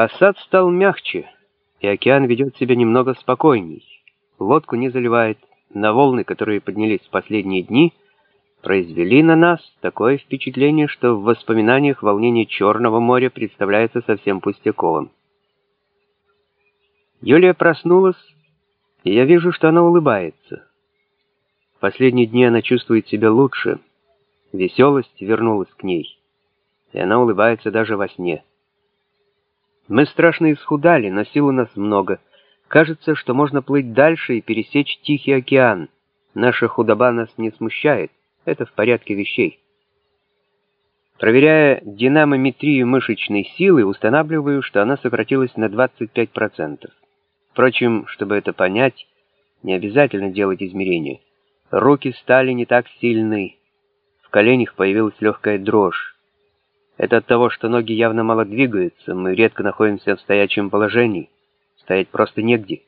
Посад стал мягче, и океан ведет себя немного спокойней. Лодку не заливает, на волны, которые поднялись в последние дни, произвели на нас такое впечатление, что в воспоминаниях волнение Черного моря представляется совсем пустяковым. Юлия проснулась, и я вижу, что она улыбается. В последние дни она чувствует себя лучше. Веселость вернулась к ней, и она улыбается даже во сне. Мы страшно исхудали, но сил у нас много. Кажется, что можно плыть дальше и пересечь Тихий океан. Наша худоба нас не смущает. Это в порядке вещей. Проверяя динамометрию мышечной силы, устанавливаю, что она сократилась на 25%. Впрочем, чтобы это понять, не обязательно делать измерения. Руки стали не так сильны. В коленях появилась легкая дрожь. Это от того, что ноги явно мало двигаются, мы редко находимся в стоячем положении. Стоять просто негде.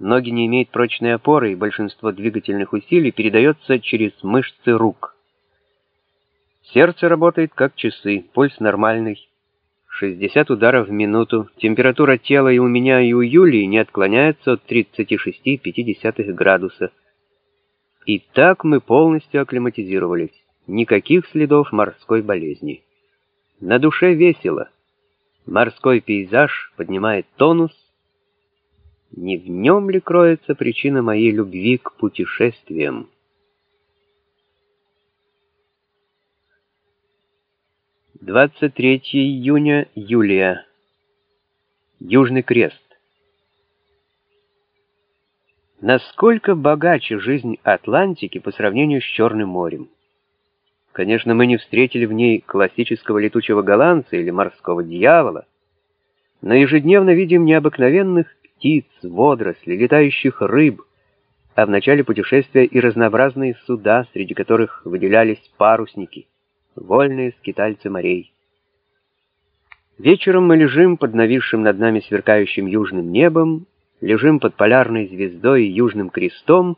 Ноги не имеют прочной опоры, и большинство двигательных усилий передается через мышцы рук. Сердце работает как часы, пульс нормальный. 60 ударов в минуту. Температура тела и у меня, и у Юлии не отклоняется от 36,5 градуса. И так мы полностью акклиматизировались. Никаких следов морской болезни. На душе весело. Морской пейзаж поднимает тонус, не в нем ли кроется причина моей любви к путешествиям? Двадцать третье июня, Юлия. Южный крест. Насколько богаче жизнь Атлантики по сравнению с Черным морем? Конечно, мы не встретили в ней классического летучего голландца или морского дьявола, но ежедневно видим необыкновенных птиц, водорослей, летающих рыб, а в начале путешествия и разнообразные суда, среди которых выделялись парусники, вольные скитальцы морей. Вечером мы лежим под нависшим над нами сверкающим южным небом, лежим под полярной звездой и южным крестом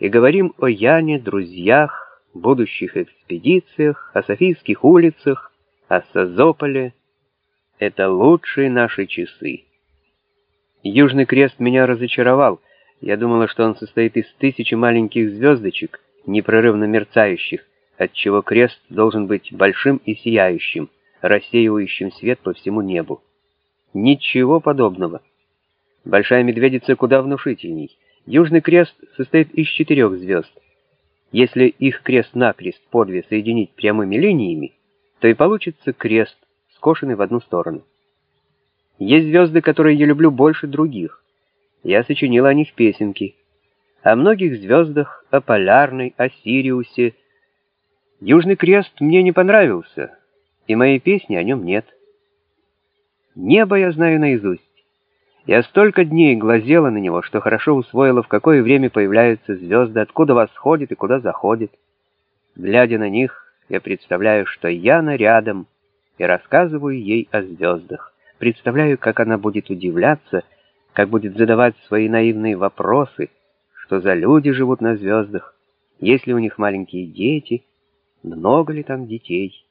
и говорим о Яне, друзьях, будущих экспедициях, о Софийских улицах, о Созополе. Это лучшие наши часы. Южный крест меня разочаровал. Я думала, что он состоит из тысячи маленьких звездочек, непрерывно мерцающих, отчего крест должен быть большим и сияющим, рассеивающим свет по всему небу. Ничего подобного. Большая медведица куда внушительней. Южный крест состоит из четырех звезд. Если их крест-накрест по две соединить прямыми линиями, то и получится крест, скошенный в одну сторону. Есть звезды, которые я люблю больше других. Я сочинил о них песенки. О многих звездах, о Полярной, о Сириусе. Южный крест мне не понравился, и моей песни о нем нет. Небо я знаю наизусть. Я столько дней глазела на него, что хорошо усвоила, в какое время появляются звезды, откуда восходят и куда заходят. Глядя на них, я представляю, что Яна рядом, и рассказываю ей о звездах. Представляю, как она будет удивляться, как будет задавать свои наивные вопросы, что за люди живут на звездах, есть ли у них маленькие дети, много ли там детей.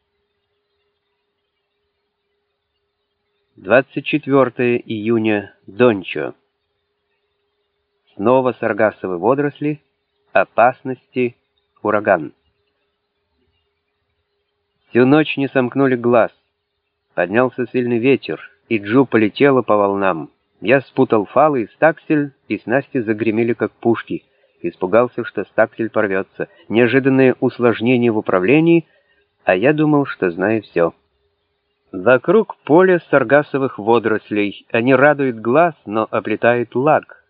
24 июня, Дончо. Снова саргассовые водоросли, опасности, ураган. Всю ночь не сомкнули глаз. Поднялся сильный ветер и Джу полетела по волнам. Я спутал фалы и стаксель, и снасти загремели, как пушки. Испугался, что стаксель порвется. Неожиданное усложнение в управлении, а я думал, что знаю все. Вокруг поля саргасовых водорослей. Они радуют глаз, но облетает лаг.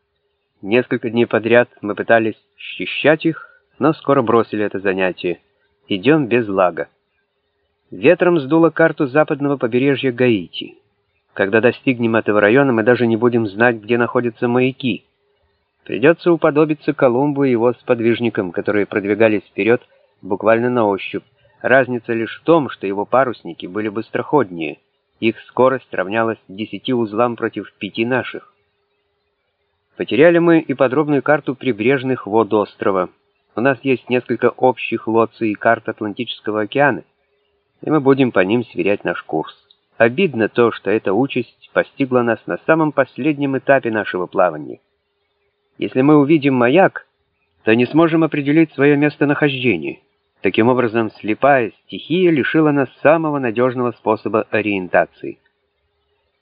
Несколько дней подряд мы пытались счищать их, но скоро бросили это занятие. Идем без лага. Ветром сдуло карту западного побережья Гаити. Когда достигнем этого района, мы даже не будем знать, где находятся маяки. Придется уподобиться Колумбу и его сподвижникам, которые продвигались вперед буквально на ощупь. Разница лишь в том, что его парусники были быстроходнее. Их скорость равнялась 10 узлам против пяти наших. Потеряли мы и подробную карту прибрежных вод острова. У нас есть несколько общих лоций и карт Атлантического океана, и мы будем по ним сверять наш курс. Обидно то, что эта участь постигла нас на самом последнем этапе нашего плавания. Если мы увидим маяк, то не сможем определить свое местонахождение — Таким образом, слепая стихия лишила нас самого надежного способа ориентации.